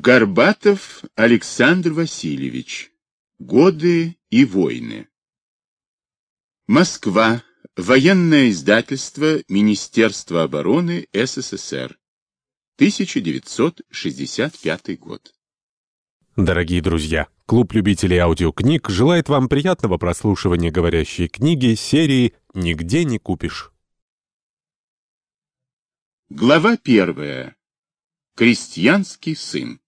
Горбатов Александр Васильевич. Годы и войны. Москва. Военное издательство Министерства обороны СССР. 1965 год. Дорогие друзья, клуб любителей аудиокниг желает вам приятного прослушивания говорящей книги серии «Нигде не купишь». Глава первая. Крестьянский сын.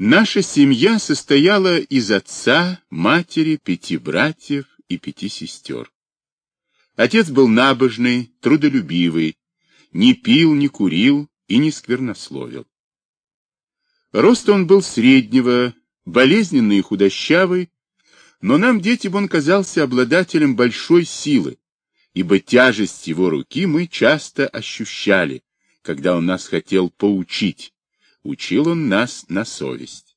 Наша семья состояла из отца, матери, пяти братьев и пяти сестер. Отец был набожный, трудолюбивый, не пил, не курил и не сквернословил. Рост он был среднего, болезненный и худощавый, но нам, детям, он казался обладателем большой силы, ибо тяжесть его руки мы часто ощущали, когда он нас хотел поучить. Учил он нас на совесть.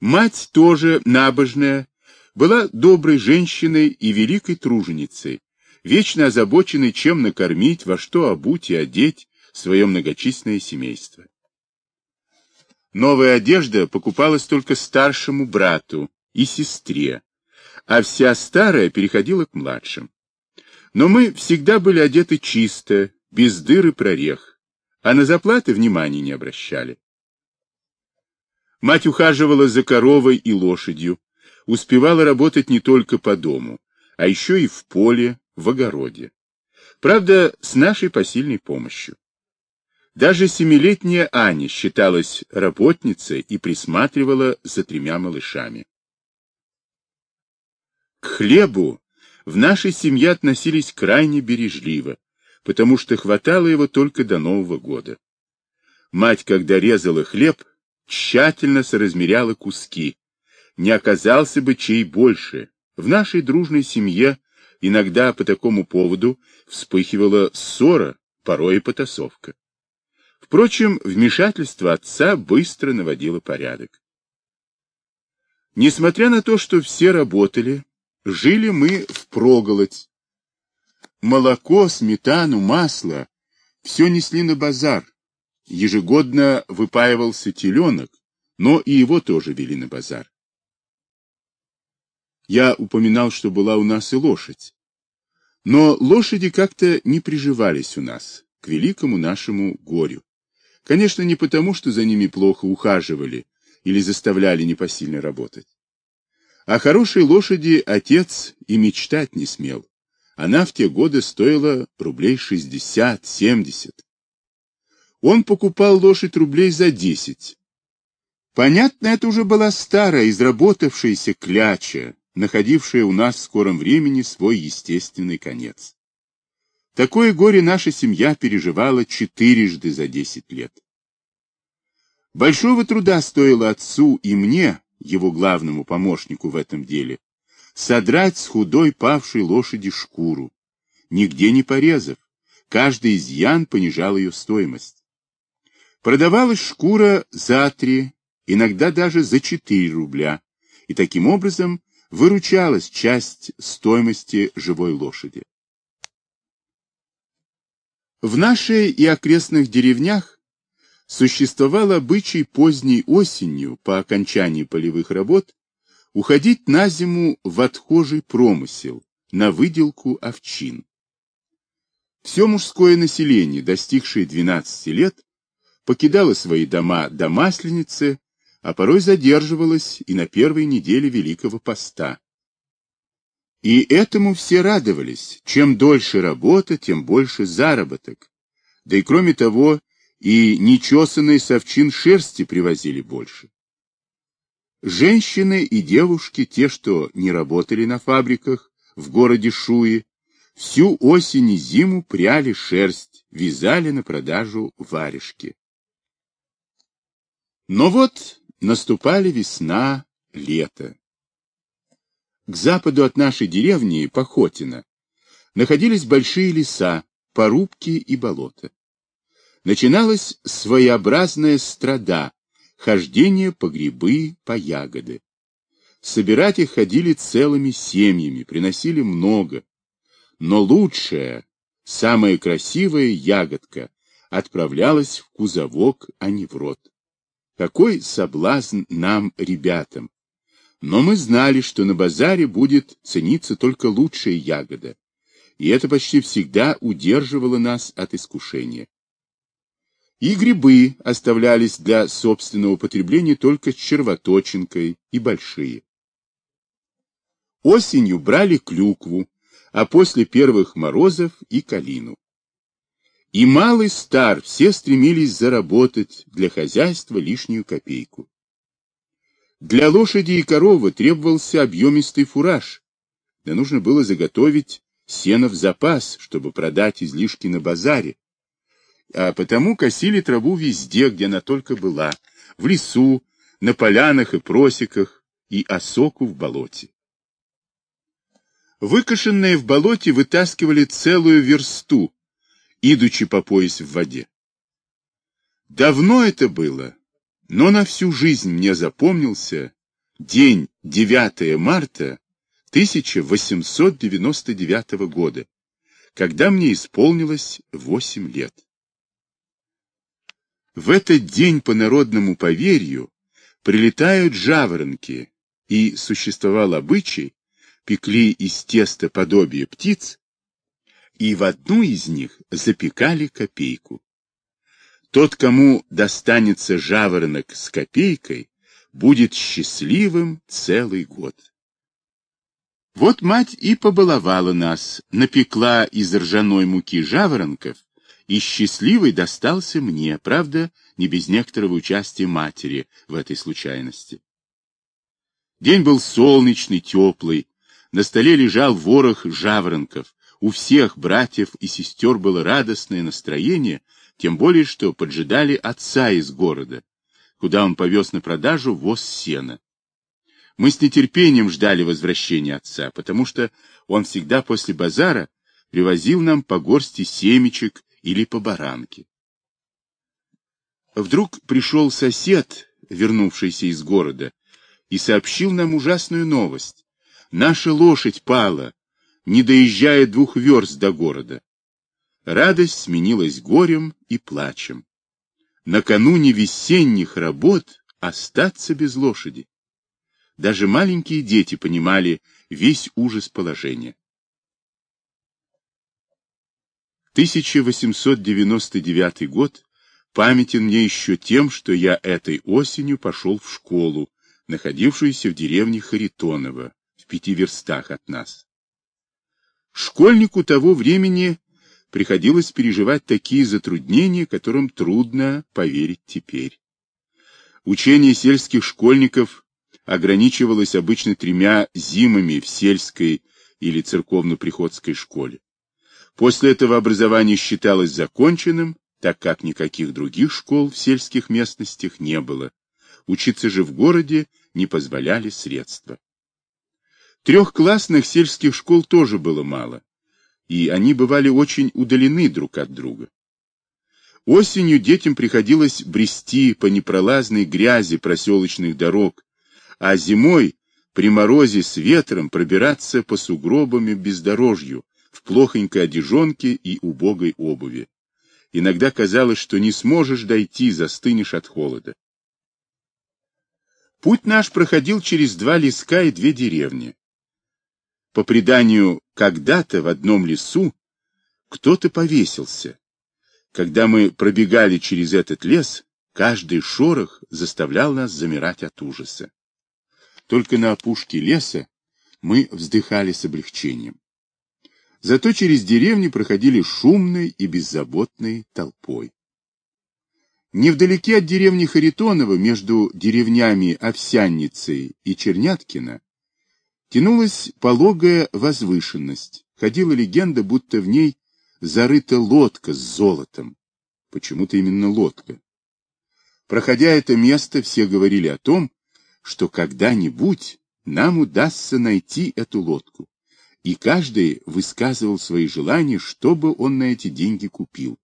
Мать тоже набожная, была доброй женщиной и великой труженицей, вечно озабоченной, чем накормить, во что обуть и одеть свое многочисленное семейство. Новая одежда покупалась только старшему брату и сестре, а вся старая переходила к младшим. Но мы всегда были одеты чисто, без дыр и прорех, а на заплаты внимания не обращали. Мать ухаживала за коровой и лошадью, успевала работать не только по дому, а еще и в поле, в огороде. Правда, с нашей посильной помощью. Даже семилетняя Аня считалась работницей и присматривала за тремя малышами. К хлебу в нашей семье относились крайне бережливо, потому что хватало его только до Нового года. Мать, когда резала хлеб, тщательно соразмеряла куски. Не оказался бы чей больше. В нашей дружной семье иногда по такому поводу вспыхивала ссора, порой и потасовка. Впрочем, вмешательство отца быстро наводило порядок. Несмотря на то, что все работали, жили мы впроголодь. Молоко, сметану, масло — все несли на базар. Ежегодно выпаивался теленок, но и его тоже вели на базар. Я упоминал, что была у нас и лошадь. Но лошади как-то не приживались у нас, к великому нашему горю. Конечно, не потому, что за ними плохо ухаживали или заставляли непосильно работать. О хорошей лошади отец и мечтать не смел. Она в те годы стоила рублей 60-70. Он покупал лошадь рублей за 10. Понятно, это уже была старая, изработавшаяся кляча, находившая у нас в скором времени свой естественный конец. Такое горе наша семья переживала четырежды за 10 лет. Большого труда стоило отцу и мне, его главному помощнику в этом деле, содрать с худой павшей лошади шкуру, нигде не порезав, каждый изъян понижал ее стоимость. Продавалась шкура за три, иногда даже за четыре рубля, и таким образом выручалась часть стоимости живой лошади. В нашей и окрестных деревнях существовал обычай поздней осенью, по окончании полевых работ, уходить на зиму в отхожий промысел, на выделку овчин. Все мужское население, достигшее 12 лет, покидало свои дома до Масленицы, а порой задерживалось и на первой неделе Великого Поста. И этому все радовались. Чем дольше работа, тем больше заработок. Да и кроме того, и нечесанные совчин шерсти привозили больше. Женщины и девушки, те, что не работали на фабриках в городе Шуи, всю осень и зиму пряли шерсть, вязали на продажу варежки. Но вот наступали весна, лето. К западу от нашей деревни, Похотина, находились большие леса, порубки и болота. Начиналась своеобразная страда, хождение по грибы, по ягоды. Собирать их ходили целыми семьями, приносили много. Но лучшая, самая красивая ягодка отправлялась в кузовок, а не в рот. Какой соблазн нам, ребятам! Но мы знали, что на базаре будет цениться только лучшая ягода, и это почти всегда удерживало нас от искушения. И грибы оставлялись для собственного потребления только с червоточинкой и большие. Осенью брали клюкву, а после первых морозов и калину. И малый стар все стремились заработать для хозяйства лишнюю копейку. Для лошади и коровы требовался объемистый фураж, да нужно было заготовить сено в запас, чтобы продать излишки на базаре, а потому косили траву везде, где она только была, в лесу, на полянах и просеках, и осоку в болоте. Выкошенные в болоте вытаскивали целую версту, идучи по пояс в воде. Давно это было, но на всю жизнь мне запомнился день 9 марта 1899 года, когда мне исполнилось 8 лет. В этот день по народному поверью прилетают жаворонки, и существовал обычай, пекли из теста подобие птиц, и в одну из них запекали копейку. Тот, кому достанется жаворонок с копейкой, будет счастливым целый год. Вот мать и побаловала нас, напекла из ржаной муки жаворонков, и счастливый достался мне, правда, не без некоторого участия матери в этой случайности. День был солнечный, теплый, на столе лежал ворох жаворонков, у всех братьев и сестер было радостное настроение, тем более, что поджидали отца из города, куда он повез на продажу воз сена. Мы с нетерпением ждали возвращения отца, потому что он всегда после базара привозил нам по горсти семечек или по баранке. Вдруг пришел сосед, вернувшийся из города, и сообщил нам ужасную новость. Наша лошадь пала, не доезжая двух верст до города. Радость сменилась горем и плачем. Накануне весенних работ остаться без лошади. Даже маленькие дети понимали весь ужас положения. 1899 год памятен мне еще тем, что я этой осенью пошел в школу, находившуюся в деревне Харитоново, в пяти верстах от нас. Школьнику того времени приходилось переживать такие затруднения, которым трудно поверить теперь. Учение сельских школьников ограничивалось обычно тремя зимами в сельской или церковно-приходской школе. После этого образование считалось законченным, так как никаких других школ в сельских местностях не было. Учиться же в городе не позволяли средства. Трехклассных сельских школ тоже было мало, и они бывали очень удалены друг от друга. Осенью детям приходилось брести по непролазной грязи проселочных дорог, а зимой при морозе с ветром пробираться по сугробам и бездорожью, в плохонькой одежонке и убогой обуви. Иногда казалось, что не сможешь дойти, застынешь от холода. Путь наш проходил через два леска и две деревни. По преданию, когда-то в одном лесу кто-то повесился. Когда мы пробегали через этот лес, каждый шорох заставлял нас замирать от ужаса. Только на опушке леса мы вздыхали с облегчением. Зато через деревни проходили шумной и беззаботной толпой. Невдалеке от деревни Харитонова, между деревнями Овсянницей и Черняткино, тянулась пологая возвышенность. Ходила легенда, будто в ней зарыта лодка с золотом. Почему-то именно лодка. Проходя это место, все говорили о том, что когда-нибудь нам удастся найти эту лодку и каждый высказывал свои желания, чтобы он на эти деньги купил.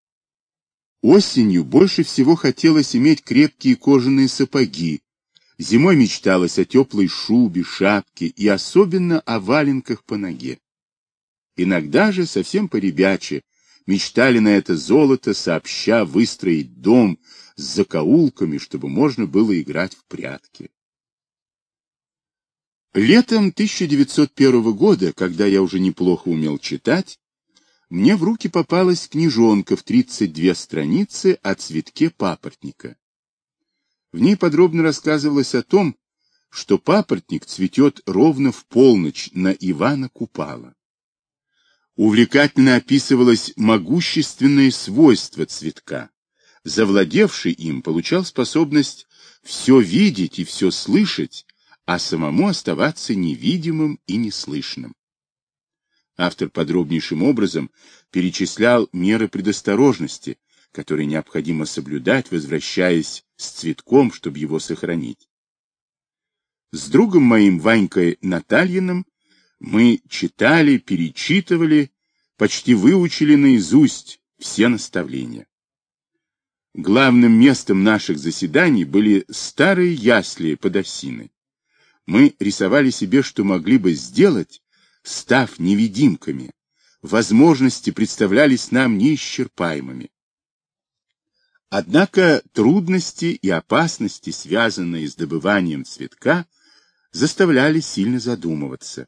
Осенью больше всего хотелось иметь крепкие кожаные сапоги, зимой мечталось о теплой шубе, шапке и особенно о валенках по ноге. Иногда же, совсем по-ребяче, мечтали на это золото сообща выстроить дом с закоулками, чтобы можно было играть в прятки. Летом 1901 года, когда я уже неплохо умел читать, мне в руки попалась книжонка в 32 страницы о цветке папоротника. В ней подробно рассказывалось о том, что папоротник цветет ровно в полночь на Ивана Купала. Увлекательно описывалось могущественное свойство цветка. Завладевший им получал способность все видеть и все слышать, а самому оставаться невидимым и неслышным. Автор подробнейшим образом перечислял меры предосторожности, которые необходимо соблюдать, возвращаясь с цветком, чтобы его сохранить. С другом моим Ванькой Натальиным мы читали, перечитывали, почти выучили наизусть все наставления. Главным местом наших заседаний были старые ясли под осиной мы рисовали себе, что могли бы сделать, став невидимками. Возможности представлялись нам неисчерпаемыми. Однако трудности и опасности, связанные с добыванием цветка, заставляли сильно задумываться.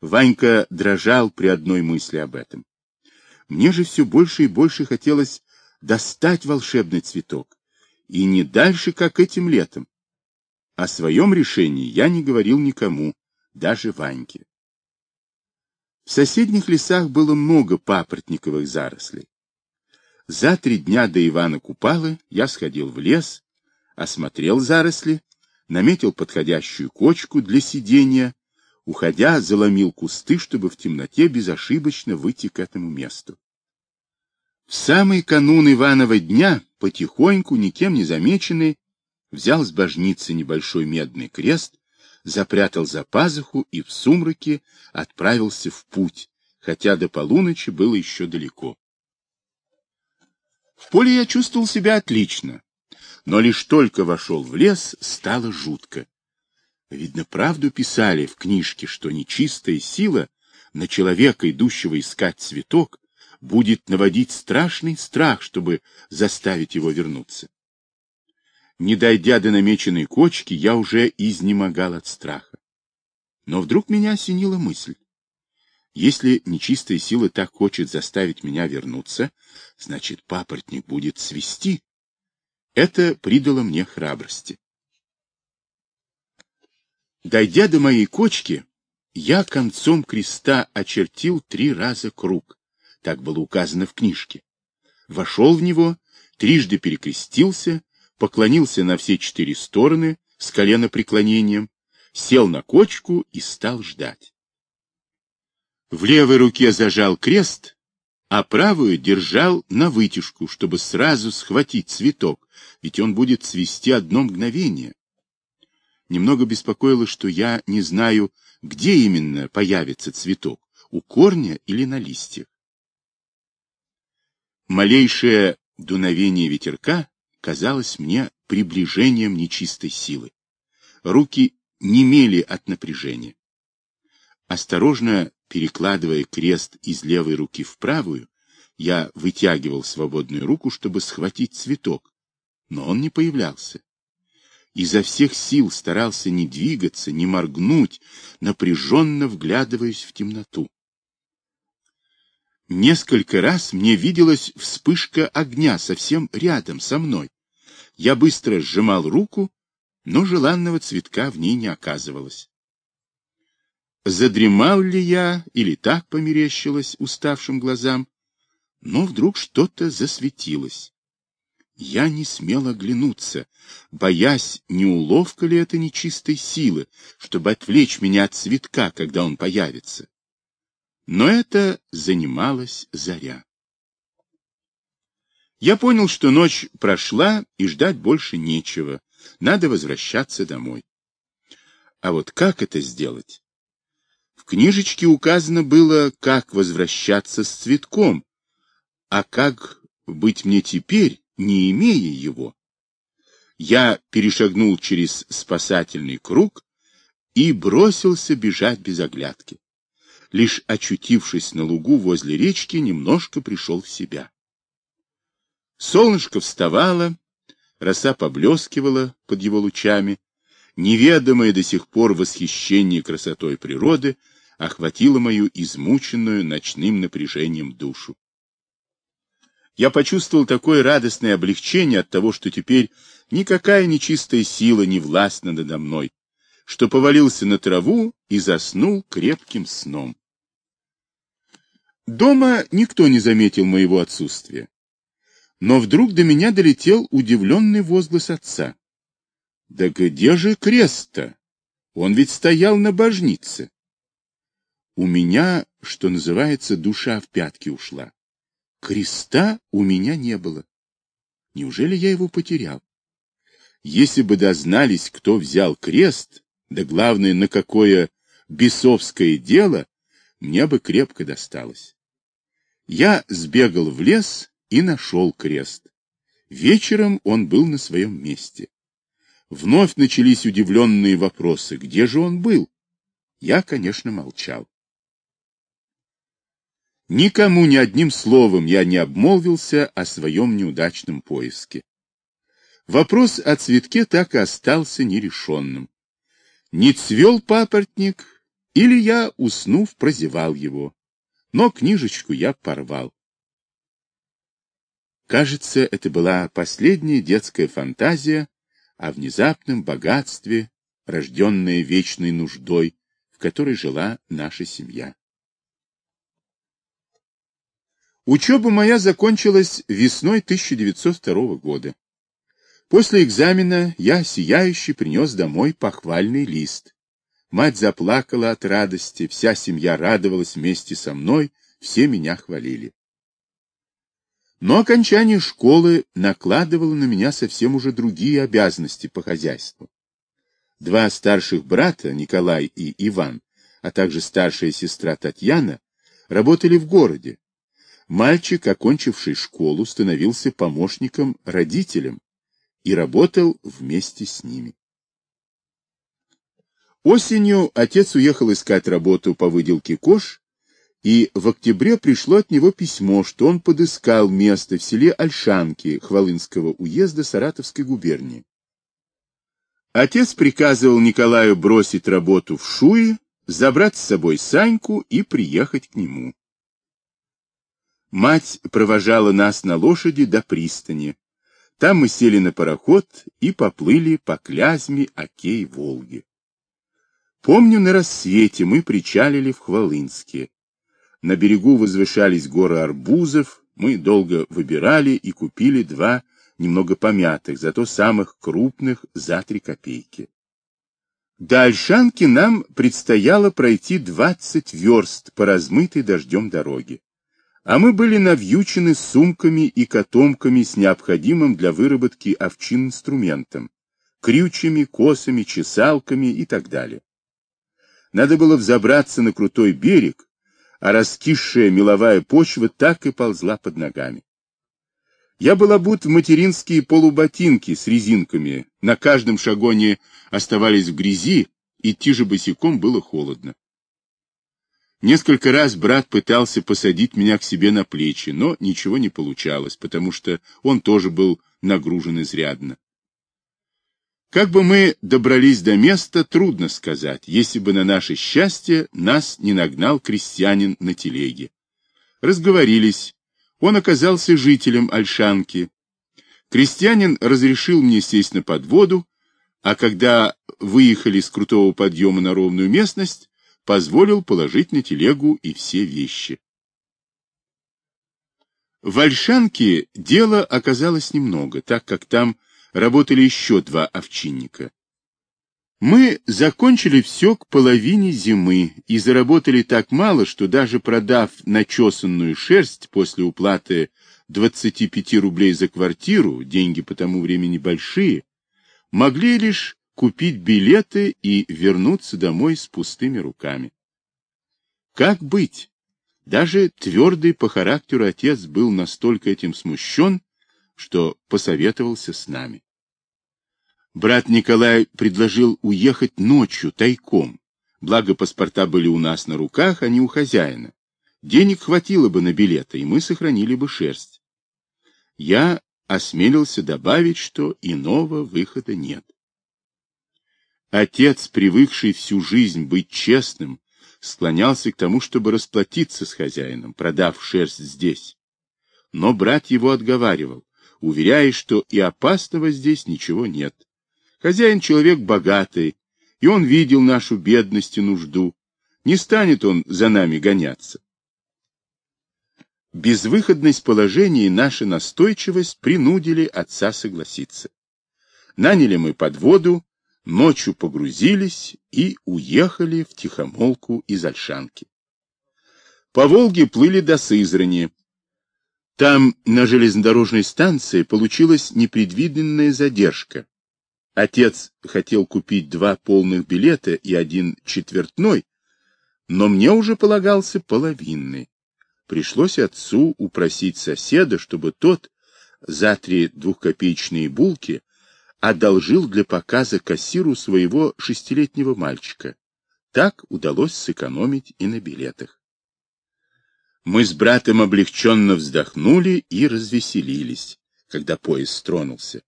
Ванька дрожал при одной мысли об этом. Мне же все больше и больше хотелось достать волшебный цветок, и не дальше, как этим летом. О своем решении я не говорил никому, даже Ваньке. В соседних лесах было много папоротниковых зарослей. За три дня до Ивана Купалы я сходил в лес, осмотрел заросли, наметил подходящую кочку для сидения, уходя, заломил кусты, чтобы в темноте безошибочно выйти к этому месту. В самый канун Иванова дня, потихоньку, никем не замеченный, взял с божницы небольшой медный крест, запрятал за пазуху и в сумраке отправился в путь, хотя до полуночи было еще далеко. В поле я чувствовал себя отлично, но лишь только вошел в лес, стало жутко. Видно, правду писали в книжке, что нечистая сила на человека, идущего искать цветок, будет наводить страшный страх, чтобы заставить его вернуться. Не дойдя до намеченной кочки, я уже изнемогал от страха. Но вдруг меня осенила мысль. Если нечистая сила так хочет заставить меня вернуться, значит, папоротник будет свисти. Это придало мне храбрости. Дойдя до моей кочки, я концом креста очертил три раза круг. Так было указано в книжке. Вошел в него, трижды перекрестился, поклонился на все четыре стороны с коленопреклонением, сел на кочку и стал ждать. В левой руке зажал крест, а правую держал на вытяжку, чтобы сразу схватить цветок, ведь он будет цвести одно мгновение. Немного беспокоило, что я не знаю, где именно появится цветок, у корня или на листьях. Малейшее дуновение ветерка казалось мне приближением нечистой силы. Руки немели от напряжения. Осторожно перекладывая крест из левой руки в правую, я вытягивал свободную руку, чтобы схватить цветок, но он не появлялся. Изо всех сил старался не двигаться, не моргнуть, напряженно вглядываясь в темноту. Несколько раз мне виделась вспышка огня совсем рядом со мной. Я быстро сжимал руку, но желанного цветка в ней не оказывалось. Задремал ли я или так померещилось уставшим глазам, но вдруг что-то засветилось. Я не смел оглянуться, боясь, не уловка ли это нечистой силы, чтобы отвлечь меня от цветка, когда он появится. Но это занималась заря. Я понял, что ночь прошла и ждать больше нечего. Надо возвращаться домой. А вот как это сделать? В книжечке указано было, как возвращаться с цветком, а как быть мне теперь, не имея его. Я перешагнул через спасательный круг и бросился бежать без оглядки. лишь очутившись на лугу возле речки, немножко пришел в себя. Солнышко вставало, роса поблескивала под его лучами, неведомое до сих пор восхищение красотой природы охватило мою измученную ночным напряжением душу. Я почувствовал такое радостное облегчение от того, что теперь никакая нечистая сила не властна надо мной, что повалился на траву и заснул крепким сном. Дома никто не заметил моего отсутствия. Но вдруг до меня долетел удивленный возглас отца. Да где же крест-то? Он ведь стоял на божнице. У меня, что называется, душа в пятки ушла. Креста у меня не было. Неужели я его потерял? Если бы дознались, кто взял крест, да главное, на какое бесовское дело, мне бы крепко досталось. Я сбегал в лес и нашел крест. Вечером он был на своем месте. Вновь начались удивленные вопросы, где же он был? Я, конечно, молчал. Никому ни одним словом я не обмолвился о своем неудачном поиске. Вопрос о цветке так и остался нерешенным. Не цвел папоротник, или я, уснув, прозевал его, но книжечку я порвал. Кажется, это была последняя детская фантазия о внезапном богатстве, рожденная вечной нуждой, в которой жила наша семья. Учеба моя закончилась весной 1902 года. После экзамена я сияющий принес домой похвальный лист. Мать заплакала от радости, вся семья радовалась вместе со мной, все меня хвалили. Но окончание школы накладывало на меня совсем уже другие обязанности по хозяйству. Два старших брата, Николай и Иван, а также старшая сестра Татьяна, работали в городе. Мальчик, окончивший школу, становился помощником родителям и работал вместе с ними. Осенью отец уехал искать работу по выделке кож и в октябре пришло от него письмо, что он подыскал место в селе Альшанки Хвалынского уезда Саратовской губернии. Отец приказывал Николаю бросить работу в Шуе, забрать с собой Саньку и приехать к нему. Мать провожала нас на лошади до пристани. Там мы сели на пароход и поплыли по Клязьме, Оке и Волге. Помню, на рассвете мы причалили в Хвалынске. На берегу возвышались горы арбузов, мы долго выбирали и купили два немного помятых, зато самых крупных за три копейки. До Альшанки нам предстояло пройти двадцать верст по размытой дождем дороге. А мы были навьючены сумками и котомками с необходимым для выработки овчин инструментом, крючьями, косами, чесалками и так далее. Надо было взобраться на крутой берег, а раскисшая меловая почва так и ползла под ногами. Я был обут в материнские полуботинки с резинками, на каждом шагоне оставались в грязи, идти же босиком было холодно. Несколько раз брат пытался посадить меня к себе на плечи, но ничего не получалось, потому что он тоже был нагружен изрядно. Как бы мы добрались до места, трудно сказать, если бы на наше счастье нас не нагнал крестьянин на телеге. Разговорились. Он оказался жителем Альшанки. Крестьянин разрешил мне сесть на подводу, а когда выехали с крутого подъема на ровную местность, позволил положить на телегу и все вещи. В Альшанке дела оказалось немного, так как там работали еще два овчинника. Мы закончили все к половине зимы и заработали так мало, что даже продав начесанную шерсть после уплаты 25 рублей за квартиру, деньги по тому времени большие, могли лишь купить билеты и вернуться домой с пустыми руками. Как быть? Даже твердый по характеру отец был настолько этим смущен, что посоветовался с нами. Брат Николай предложил уехать ночью тайком, Благо паспорта были у нас на руках, а не у хозяина. Денег хватило бы на билеты, и мы сохранили бы шерсть. Я осмелился добавить, что иного выхода нет. Отец, привыкший всю жизнь быть честным, склонялся к тому, чтобы расплатиться с хозяином, продав шерсть здесь. Но брат его отговаривал, уверяя, что и опасного здесь ничего нет. Хозяин человек богатый, и он видел нашу бедность и нужду. Не станет он за нами гоняться. Безвыходность положения и наша настойчивость принудили отца согласиться. Наняли мы подводу, ночью погрузились и уехали в тихомолку из Ольшанки. По Волге плыли до Сызрани. Там, на железнодорожной станции, получилась непредвиденная задержка. Отец хотел купить два полных билета и один четвертной, но мне уже полагался половинный. Пришлось отцу упросить соседа, чтобы тот за три двухкопеечные булки одолжил для показа кассиру своего шестилетнего мальчика. Так удалось сэкономить и на билетах. Мы с братом облегченно вздохнули и развеселились, когда поезд тронулся.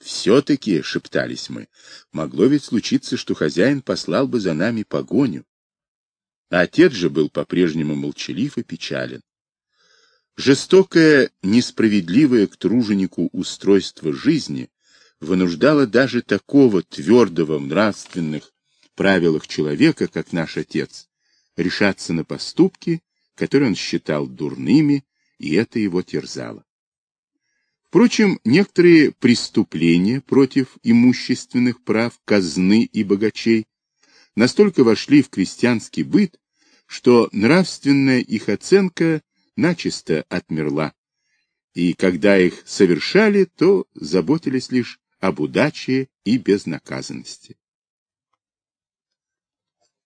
Все-таки, — шептались мы, — могло ведь случиться, что хозяин послал бы за нами погоню. А отец же был по-прежнему молчалив и печален. Жестокое, несправедливое к труженику устройство жизни вынуждало даже такого твердого в нравственных правилах человека, как наш отец, решаться на поступки, которые он считал дурными, и это его терзало. Впрочем, некоторые преступления против имущественных прав казны и богачей настолько вошли в крестьянский быт, что нравственная их оценка начисто отмерла, и когда их совершали, то заботились лишь об удаче и безнаказанности.